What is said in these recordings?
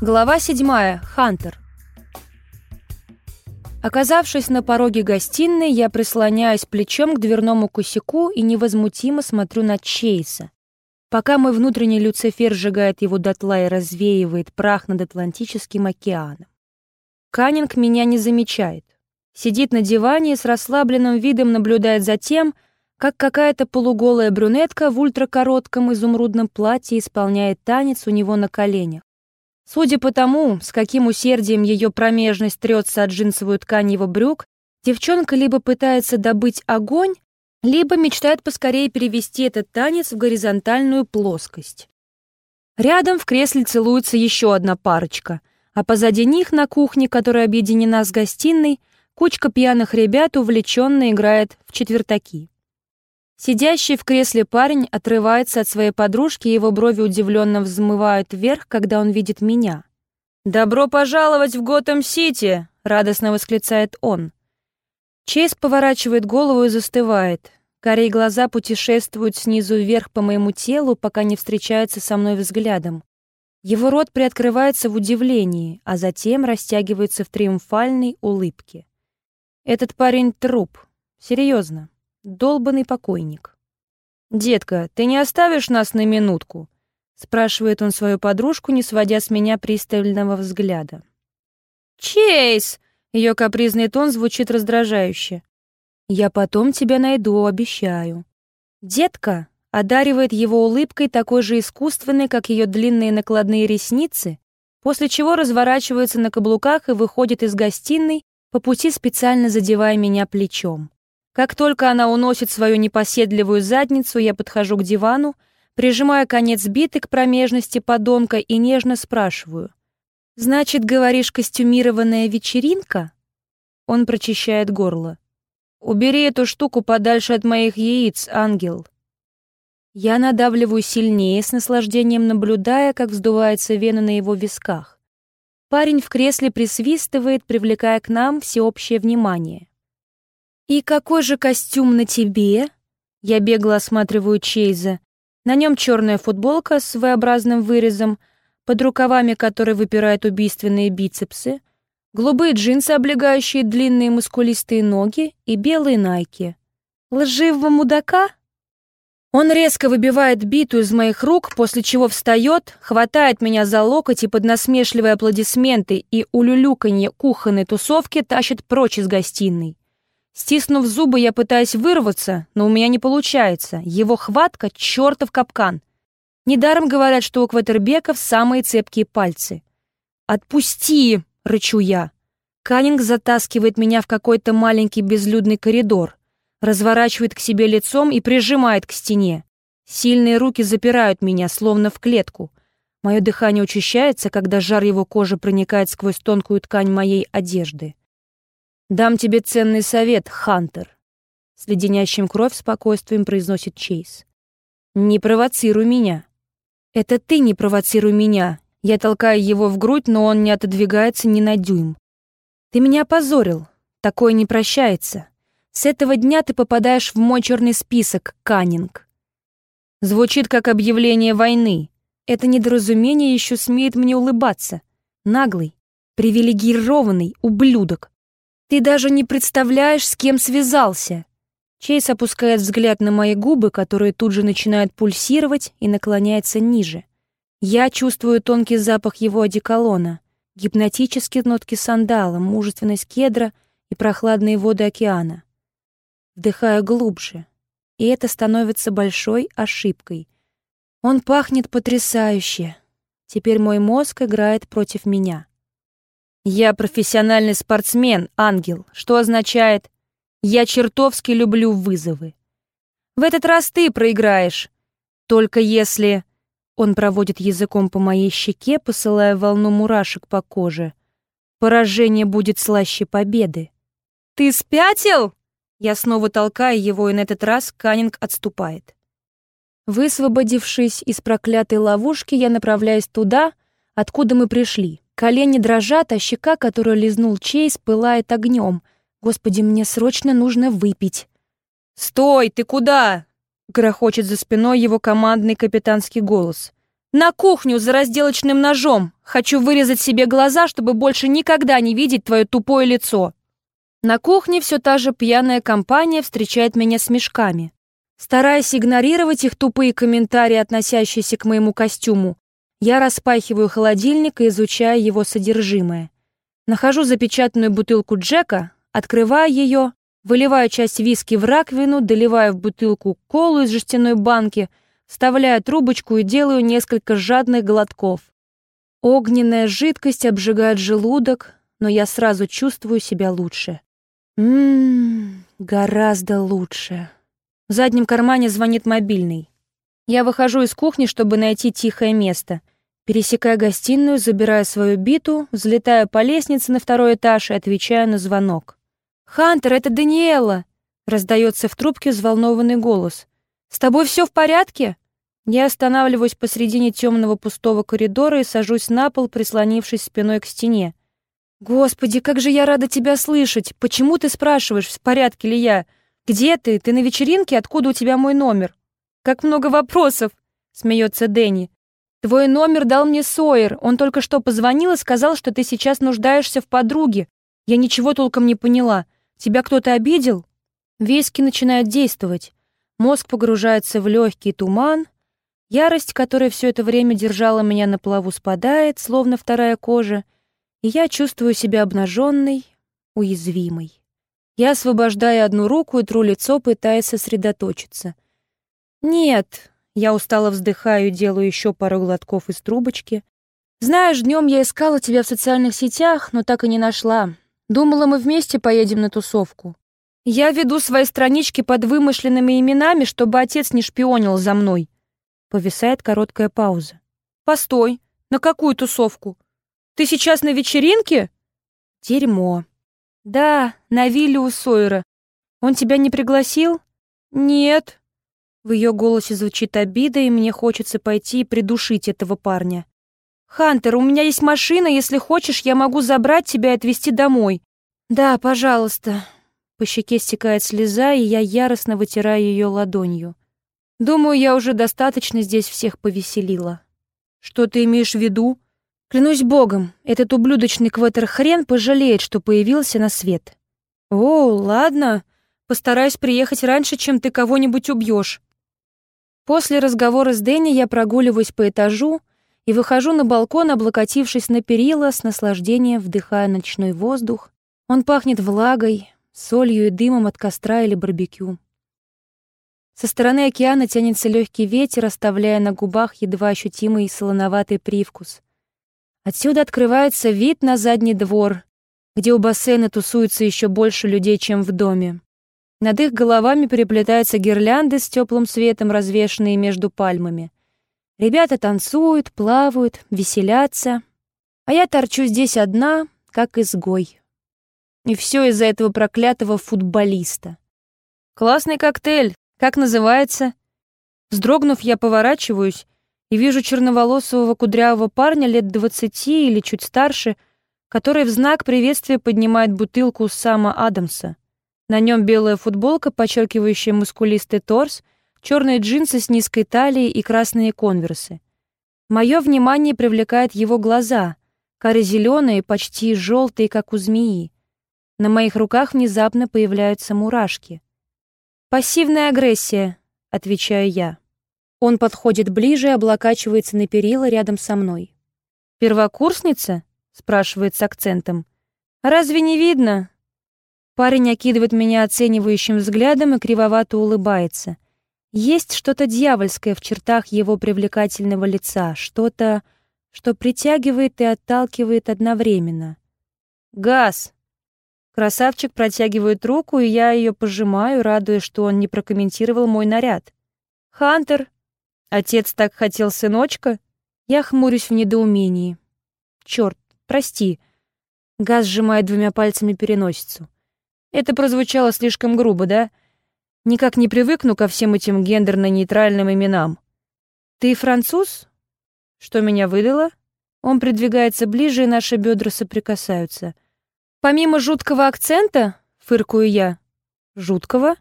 Глава 7. Хантер. Оказавшись на пороге гостиной, я прислоняюсь плечом к дверному косяку и невозмутимо смотрю на Чейса. Пока мой внутренний Люцифер сжигает его дотла и развеивает прах над Атлантическим океаном. Каннинг меня не замечает. Сидит на диване и с расслабленным видом наблюдает за тем, как какая-то полуголая брюнетка в ультракоротком изумрудном платье исполняет танец у него на коленях. Судя по тому, с каким усердием ее промежность трется от джинсовую ткань его брюк, девчонка либо пытается добыть огонь, либо мечтает поскорее перевести этот танец в горизонтальную плоскость. Рядом в кресле целуется еще одна парочка, а позади них на кухне, которая объединена с гостиной, кучка пьяных ребят увлеченно играет в четвертаки. Сидящий в кресле парень отрывается от своей подружки, его брови удивленно взмывают вверх, когда он видит меня. «Добро пожаловать в Готэм-Сити!» — радостно восклицает он. Чейз поворачивает голову и застывает. Карие глаза путешествуют снизу вверх по моему телу, пока не встречаются со мной взглядом. Его рот приоткрывается в удивлении, а затем растягивается в триумфальной улыбке. Этот парень — труп. Серьезно долбанный покойник. «Детка, ты не оставишь нас на минутку?» — спрашивает он свою подружку, не сводя с меня пристального взгляда. «Чейз!» — ее капризный тон звучит раздражающе. «Я потом тебя найду, обещаю». «Детка!» — одаривает его улыбкой такой же искусственной, как ее длинные накладные ресницы, после чего разворачивается на каблуках и выходит из гостиной, по пути специально задевая меня плечом. Как только она уносит свою непоседливую задницу, я подхожу к дивану, прижимаю конец биты к промежности подонка и нежно спрашиваю. «Значит, говоришь, костюмированная вечеринка?» Он прочищает горло. «Убери эту штуку подальше от моих яиц, ангел». Я надавливаю сильнее, с наслаждением наблюдая, как вздувается вена на его висках. Парень в кресле присвистывает, привлекая к нам всеобщее внимание. «И какой же костюм на тебе?» Я бегло осматриваю Чейза. На нем черная футболка с V-образным вырезом, под рукавами которой выпирают убийственные бицепсы, голубые джинсы, облегающие длинные мускулистые ноги, и белые найки. «Лживого мудака?» Он резко выбивает биту из моих рук, после чего встает, хватает меня за локоть и под насмешливые аплодисменты и улюлюканье кухонной тусовки тащит прочь из гостиной. Стиснув зубы, я пытаюсь вырваться, но у меня не получается. Его хватка — чертов капкан. Недаром говорят, что у кватербеков самые цепкие пальцы. «Отпусти!» — рычу я. Каннинг затаскивает меня в какой-то маленький безлюдный коридор, разворачивает к себе лицом и прижимает к стене. Сильные руки запирают меня, словно в клетку. Мое дыхание учащается, когда жар его кожи проникает сквозь тонкую ткань моей одежды. «Дам тебе ценный совет, Хантер», — с леденящим кровь спокойствием произносит Чейз. «Не провоцируй меня». «Это ты не провоцируй меня». Я толкаю его в грудь, но он не отодвигается ни на дюйм. «Ты меня опозорил. Такое не прощается. С этого дня ты попадаешь в мой черный список, Каннинг». Звучит как объявление войны. Это недоразумение еще смеет мне улыбаться. Наглый, привилегированный ублюдок. Ты даже не представляешь, с кем связался. Чейз опускает взгляд на мои губы, которые тут же начинают пульсировать и наклоняется ниже. Я чувствую тонкий запах его одеколона, гипнотические нотки сандала, мужественность кедра и прохладные воды океана. Вдыхаю глубже, и это становится большой ошибкой. Он пахнет потрясающе. Теперь мой мозг играет против меня. Я профессиональный спортсмен, ангел, что означает «я чертовски люблю вызовы». В этот раз ты проиграешь, только если... Он проводит языком по моей щеке, посылая волну мурашек по коже. Поражение будет слаще победы. «Ты спятил?» Я снова толкаю его, и на этот раз Каннинг отступает. Высвободившись из проклятой ловушки, я направляюсь туда, откуда мы пришли. Колени дрожат, а щека, которую лизнул Чейз, пылает огнем. Господи, мне срочно нужно выпить. «Стой, ты куда?» — грохочет за спиной его командный капитанский голос. На кухню за разделочным ножом. Хочу вырезать себе глаза, чтобы больше никогда не видеть твое тупое лицо. На кухне все та же пьяная компания встречает меня с мешками. Стараясь игнорировать их тупые комментарии, относящиеся к моему костюму, я распахиваю холодильник и изучаю его содержимое. Нахожу запечатанную бутылку Джека, открываю ее, выливаю часть виски в раковину, доливаю в бутылку колу из жестяной банки — вставляю трубочку и делаю несколько жадных глотков. Огненная жидкость обжигает желудок, но я сразу чувствую себя лучше. Ммм, гораздо лучше. В заднем кармане звонит мобильный. Я выхожу из кухни, чтобы найти тихое место. Пересекая гостиную, забираю свою биту, взлетаю по лестнице на второй этаж и отвечаю на звонок. «Хантер, это Даниэла!» — раздается в трубке взволнованный голос. «С тобой все в порядке?» Я останавливаюсь посредине темного пустого коридора и сажусь на пол, прислонившись спиной к стене. «Господи, как же я рада тебя слышать! Почему ты спрашиваешь, в порядке ли я? Где ты? Ты на вечеринке? Откуда у тебя мой номер?» «Как много вопросов!» — смеется Дэнни. «Твой номер дал мне Сойер. Он только что позвонил и сказал, что ты сейчас нуждаешься в подруге. Я ничего толком не поняла. Тебя кто-то обидел?» Вески начинают действовать. Мозг погружается в легкий туман. Ярость, которая все это время держала меня на плаву, спадает, словно вторая кожа, и я чувствую себя обнаженной, уязвимой. Я освобождаю одну руку и тру лицо, пытаясь сосредоточиться. «Нет», — я устало вздыхаю делаю еще пару глотков из трубочки. «Знаешь, днем я искала тебя в социальных сетях, но так и не нашла. Думала, мы вместе поедем на тусовку. Я веду свои странички под вымышленными именами, чтобы отец не шпионил за мной. Повисает короткая пауза. Постой, на какую тусовку? Ты сейчас на вечеринке? Дерьмо. Да, на вилле у Сойера. Он тебя не пригласил? Нет. В ее голосе звучит обида, и мне хочется пойти и придушить этого парня. «Хантер, у меня есть машина, если хочешь, я могу забрать тебя и отвезти домой». «Да, пожалуйста», по щеке стекает слеза, и я яростно вытираю ее ладонью. Думаю, я уже достаточно здесь всех повеселила. Что ты имеешь в виду? Клянусь богом, этот ублюдочный квотер-хрен пожалеет, что появился на свет. О, ладно. Постараюсь приехать раньше, чем ты кого-нибудь убьешь. После разговора с Дэнни я прогуливаюсь по этажу и выхожу на балкон, облокотившись на перила, с наслаждением вдыхая ночной воздух. Он пахнет влагой, солью и дымом от костра или барбекю. Со стороны океана тянется легкий ветер, оставляя на губах едва ощутимый солоноватый привкус. Отсюда открывается вид на задний двор, где у бассейна тусуется еще больше людей, чем в доме. Над их головами переплетаются гирлянды с теплым светом, развешанные между пальмами. Ребята танцуют, плавают, веселятся, а я торчу здесь одна, как изгой. И все из-за этого проклятого футболиста. «Классный коктейль. Как называется?» Вздрогнув, я поворачиваюсь и вижу черноволосого кудрявого парня лет двадцати или чуть старше, который в знак приветствия поднимает бутылку Сама Адамса. На нем белая футболка, подчеркивающая мускулистый торс, черные джинсы с низкой талией и красные конверсы. Мое внимание привлекает его глаза, каре-зеленые, почти желтые, как у змеи. На моих руках внезапно появляются мурашки. «Пассивная агрессия», — отвечаю я. Он подходит ближе и облокачивается на перила рядом со мной. «Первокурсница?» — спрашивает с акцентом. «Разве не видно?» Парень окидывает меня оценивающим взглядом и кривовато улыбается. Есть что-то дьявольское в чертах его привлекательного лица, что-то, что притягивает и отталкивает одновременно. «Газ!» Красавчик протягивает руку, и я ее пожимаю, радуясь, что он не прокомментировал мой наряд. «Хантер! Отец так хотел сыночка?» Я хмурюсь в недоумении. «Черт, прости!» Газ сжимает двумя пальцами переносицу. Это прозвучало слишком грубо, да? Никак не привыкну ко всем этим гендерно-нейтральным именам. «Ты француз?» Что меня выдало? Он придвигается ближе, и наши бедра соприкасаются. Помимо жуткого акцента, фыркую я. Жуткого?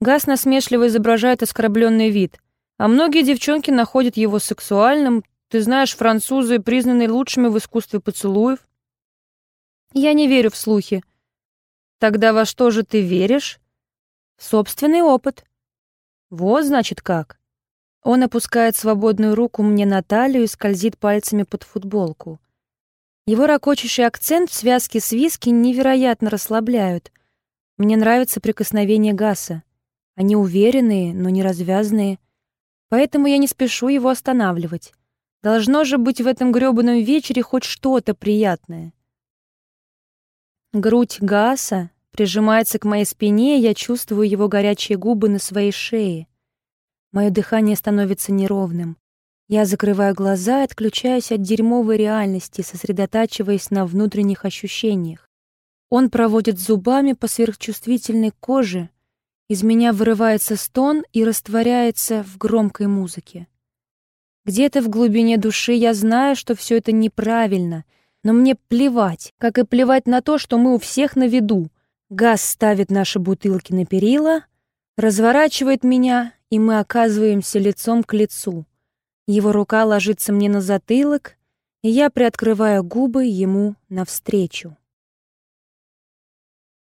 Газ насмешливо изображает оскорбленный вид, а многие девчонки находят его сексуальным, Ты знаешь, французы признаны лучшими в искусстве поцелуев. Я не верю в слухи. Тогда во что же ты веришь? В собственный опыт. Вот, значит, как. Он опускает свободную руку мне на талию и скользит пальцами под футболку. Его ракочущий акцент в связке с виски невероятно расслабляют. Мне нравится прикосновение Гаса. Они уверенные, но не развязные. Поэтому я не спешу его останавливать. Должно же быть в этом грёбаном вечере хоть что-то приятное. Грудь Гаса прижимается к моей спине, я чувствую его горячие губы на своей шее. Мое дыхание становится неровным. Я закрываю глаза и отключаюсь от дерьмовой реальности, сосредотачиваясь на внутренних ощущениях. Он проводит зубами по сверхчувствительной коже. Из меня вырывается стон и растворяется в громкой музыке. Где-то в глубине души я знаю, что все это неправильно, но мне плевать, как и плевать на то, что мы у всех на виду. Газ ставит наши бутылки на перила, разворачивает меня, и мы оказываемся лицом к лицу. Его рука ложится мне на затылок, и я приоткрываю губы ему навстречу.